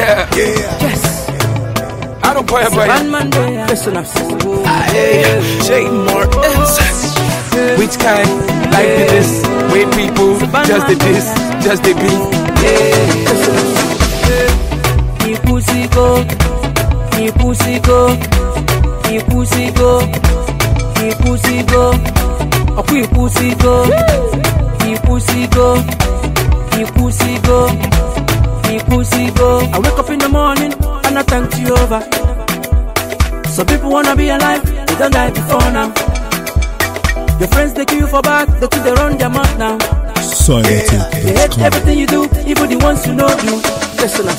up? Yeah. Yes. I don't play about Bad it. man there, listen up. Hey, J Martins. Which kind? Life be this? Where people just the this, just the beat. He pussy go, he pussy go, he pussy go, he pussy go, oh he pussy go, he pussy go, he pussy go, he pussy go. I wake up in the morning and I thank Jehovah. Some people wanna be alive, they don't die before now. Your friends they kill you for back, they think they run their mouth now. So yeah. They hate everything you do, even the ones who know you. Listen up.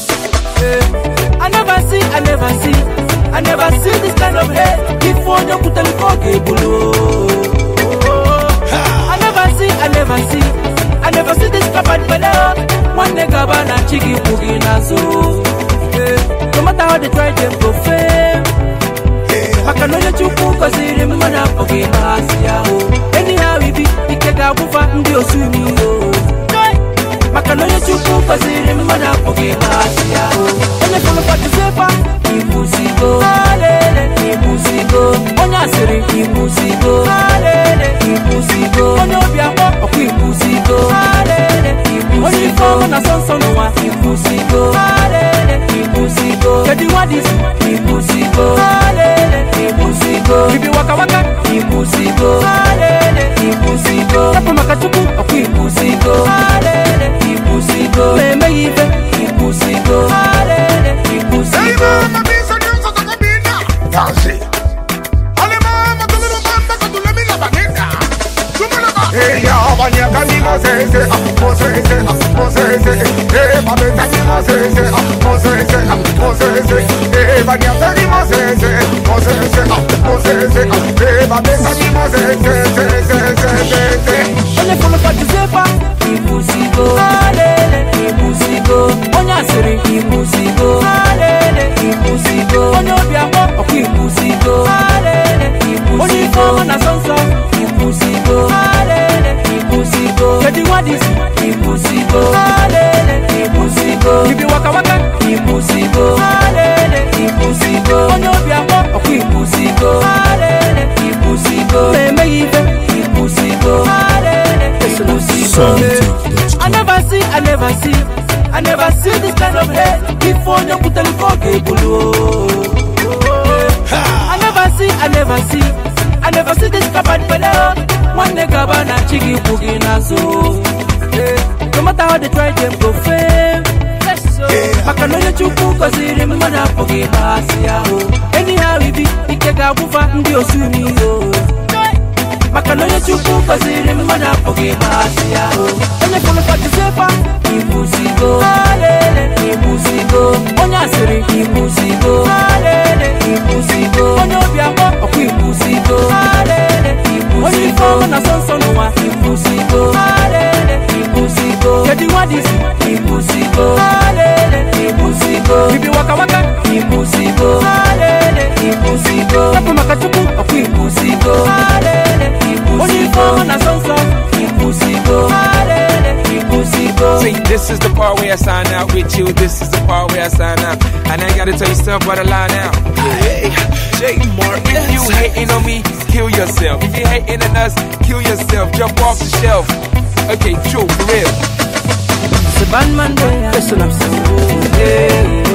I never see, I never see, I never see this kind of hate. If one you put oh. a below. I never see, I never see, I never see this cupboard below. One nigga bana chiki boogie nazo. No matter how they try, them go fail. makanonye chukwu gọziri mmadụ apụghị ịmasị ya o anyhow ibi ike ga-agwụfa ndị osu n'iyo maka na onye chukwu gọziri mmadụ apụghị ịmasị ya o onye fọlọfọdụzefa ibuzigo ibuzigo onye asịrị ibuzigo sonwa ibusigo ibusigo kedi wadis ibusigo ibusigo ibi wakawaka onye ibuzigo I never see, I never see, I never see this kind of hate before you put a below. I never see, I never see, I never see this cupboard below. One nigga bana chigi boogie nazo. No matter how they try, them go fail. maka na onye chukwu gọziri mmadụ apụghị ịmasị ya o anyhow ibi ike ga-agwụfa ndị osu n'iyo maka na onye chukwu gọziri mmadụ apụghị gbazi ya onye kọmekọtizekwa igbuzigo igbuzigo onye asịrị igbuzigo igbuzigo onye obi akpọ ọkwa igbuzigo onye ife ọma na sọnsọ n'ụwa igbuzigo igbuzigo kedu nwa dị isi? Igbuzigo igbuzigo bibi waka waka? Igbuzigo igbuzigo this is the part where I sign out with you. This is the part where I sign out. And I gotta tell you something about the line out. Hey, J Martin, if you hating on me, kill yourself. If you hating on us, kill yourself. Jump off the shelf. Okay, true, for real. It's a bad man there, listen up.